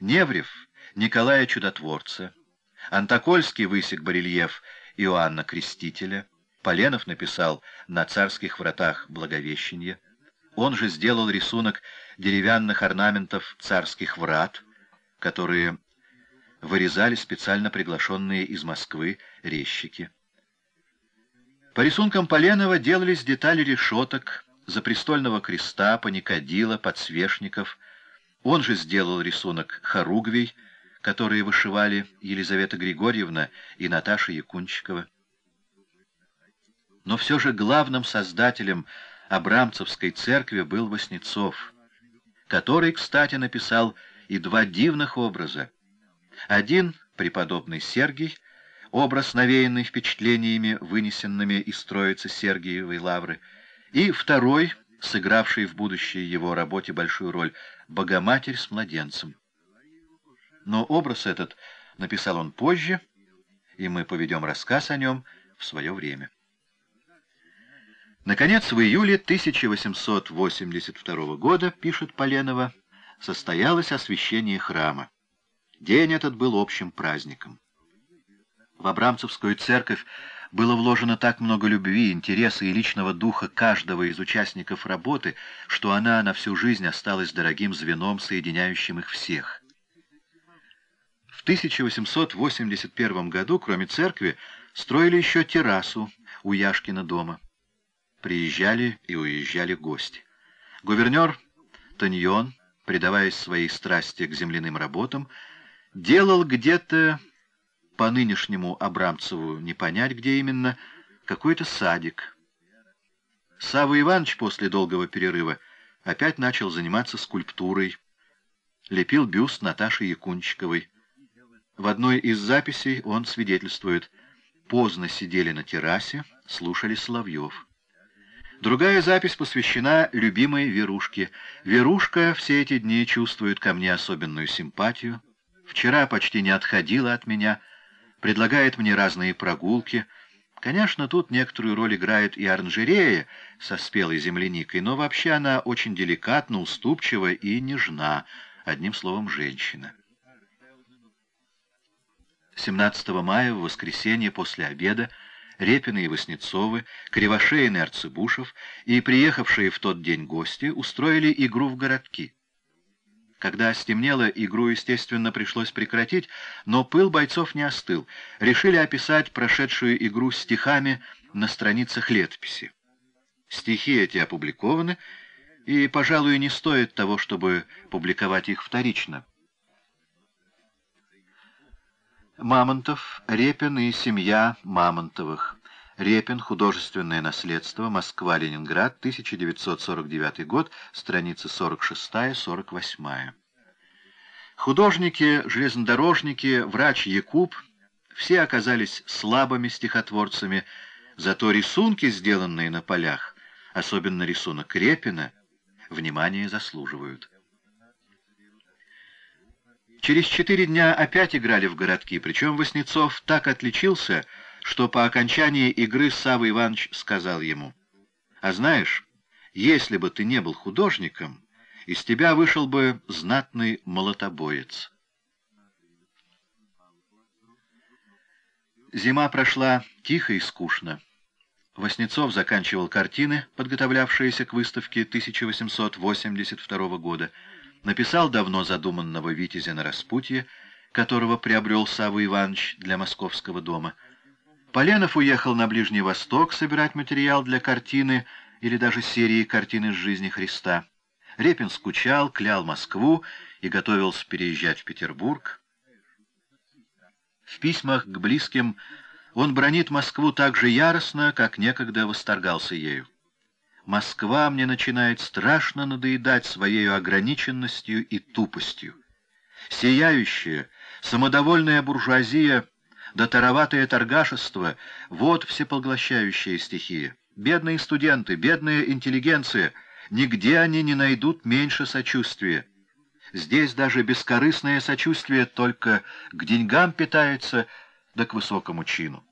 Неврев — Николая Чудотворца, Антокольский высек барельеф Иоанна Крестителя, Поленов написал на царских вратах Благовещенье, он же сделал рисунок деревянных орнаментов царских врат, которые вырезали специально приглашенные из Москвы резчики. По рисункам Поленова делались детали решеток, запрестольного креста, паникадила, подсвечников. Он же сделал рисунок хоругвей, которые вышивали Елизавета Григорьевна и Наташа Якунчикова. Но все же главным создателем Абрамцевской церкви был Васнецов, который, кстати, написал и два дивных образа. Один — преподобный Сергий, образ, навеянный впечатлениями, вынесенными из Троицы Сергиевой лавры, и второй, сыгравший в будущей его работе большую роль, Богоматерь с младенцем. Но образ этот написал он позже, и мы поведем рассказ о нем в свое время. Наконец, в июле 1882 года, пишет Поленова, состоялось освящение храма. День этот был общим праздником. В Абрамцевскую церковь было вложено так много любви, интереса и личного духа каждого из участников работы, что она на всю жизнь осталась дорогим звеном, соединяющим их всех. В 1881 году, кроме церкви, строили еще террасу у Яшкина дома. Приезжали и уезжали гости. Гувернер Таньон, предаваясь своей страсти к земляным работам, делал где-то по нынешнему Абрамцеву не понять, где именно, какой-то садик. Савва Иванович после долгого перерыва опять начал заниматься скульптурой, лепил бюст Наташи Якунчиковой. В одной из записей он свидетельствует «Поздно сидели на террасе, слушали Соловьев». Другая запись посвящена любимой Верушке. Верушка все эти дни чувствует ко мне особенную симпатию. Вчера почти не отходила от меня, предлагает мне разные прогулки. Конечно, тут некоторую роль играет и оранжерея со спелой земляникой, но вообще она очень деликатна, уступчива и нежна, одним словом, женщина. 17 мая, в воскресенье после обеда, Репины и Васнецовы, Кривошеин и Арцебушев и приехавшие в тот день гости устроили игру в городки. Когда стемнело, игру, естественно, пришлось прекратить, но пыл бойцов не остыл. Решили описать прошедшую игру стихами на страницах летописи. Стихи эти опубликованы, и, пожалуй, не стоит того, чтобы публиковать их вторично. Мамонтов, Репин и семья Мамонтовых. Репин. Художественное наследство. Москва, Ленинград. 1949 год. Страница 46-48. Художники, железнодорожники, врач Якуб все оказались слабыми стихотворцами, зато рисунки, сделанные на полях, особенно рисунок Репина, внимание заслуживают. Через четыре дня опять играли в городки, причем Васнецов так отличился, что по окончании игры Савва Иванович сказал ему, «А знаешь, если бы ты не был художником, из тебя вышел бы знатный молотобоец». Зима прошла тихо и скучно. Васнецов заканчивал картины, подготовлявшиеся к выставке 1882 года, написал давно задуманного «Витязя на распутье», которого приобрел Савва Иванович для московского дома. Поленов уехал на Ближний Восток собирать материал для картины или даже серии картин из жизни Христа. Репин скучал, клял Москву и готовился переезжать в Петербург. В письмах к близким он бронит Москву так же яростно, как некогда восторгался ею. Москва мне начинает страшно надоедать своей ограниченностью и тупостью. Сияющая, самодовольная буржуазия да тароватое торгашество — вот всепоглощающая стихия. Бедные студенты, бедная интеллигенция — нигде они не найдут меньше сочувствия. Здесь даже бескорыстное сочувствие только к деньгам питается, да к высокому чину.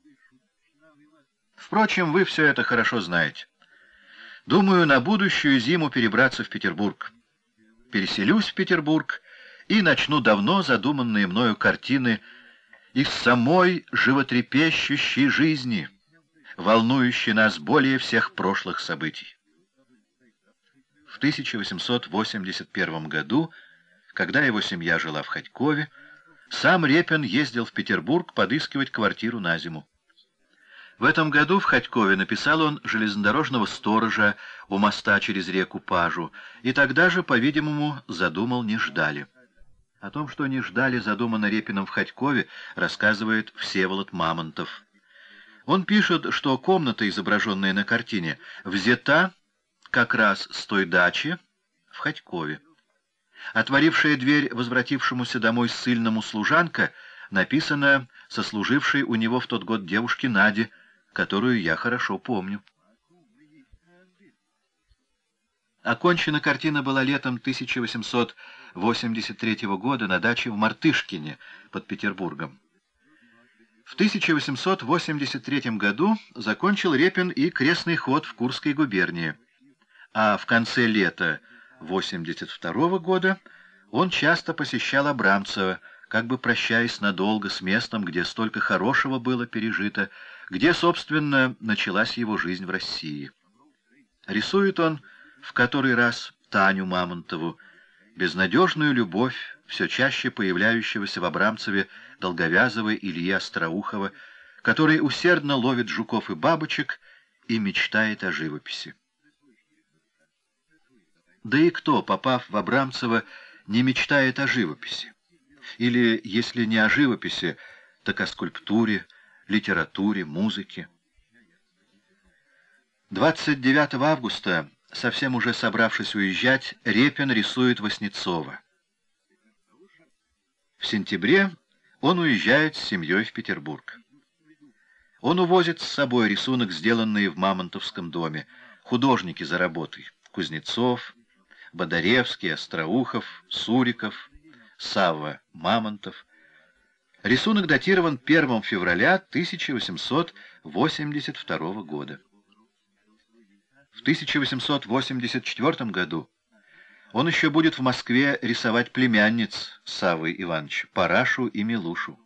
Впрочем, вы все это хорошо знаете. Думаю, на будущую зиму перебраться в Петербург. Переселюсь в Петербург и начну давно задуманные мною картины из самой животрепещущей жизни, волнующей нас более всех прошлых событий. В 1881 году, когда его семья жила в Ходькове, сам Репин ездил в Петербург подыскивать квартиру на зиму. В этом году в Ходькове написал он железнодорожного сторожа у моста через реку Пажу, и тогда же, по-видимому, задумал «Не ждали». О том, что «Не ждали» задумано Репином в Ходькове, рассказывает Всеволод Мамонтов. Он пишет, что комната, изображенная на картине, взята как раз с той дачи в Ходькове. Отворившая дверь возвратившемуся домой ссыльному служанка написана сослужившей у него в тот год девушке Наде, которую я хорошо помню. Окончена картина была летом 1883 года на даче в Мартышкине под Петербургом. В 1883 году закончил Репин и крестный ход в Курской губернии, а в конце лета 82 года он часто посещал Абрамцева, как бы прощаясь надолго с местом, где столько хорошего было пережито, где, собственно, началась его жизнь в России. Рисует он в который раз Таню Мамонтову, безнадежную любовь, все чаще появляющегося в Абрамцеве долговязого Ильи Остроухова, который усердно ловит жуков и бабочек и мечтает о живописи. Да и кто, попав в Абрамцево, не мечтает о живописи? Или, если не о живописи, так о скульптуре, литературе, музыке. 29 августа, совсем уже собравшись уезжать, Репин рисует Васнецова. В сентябре он уезжает с семьей в Петербург. Он увозит с собой рисунок, сделанный в Мамонтовском доме, художники за работой, Кузнецов, Бодаревский, Остроухов, Суриков, Савва Мамонтов, Рисунок датирован 1 февраля 1882 года. В 1884 году он еще будет в Москве рисовать племянниц Савы Ивановича, Парашу и Милушу.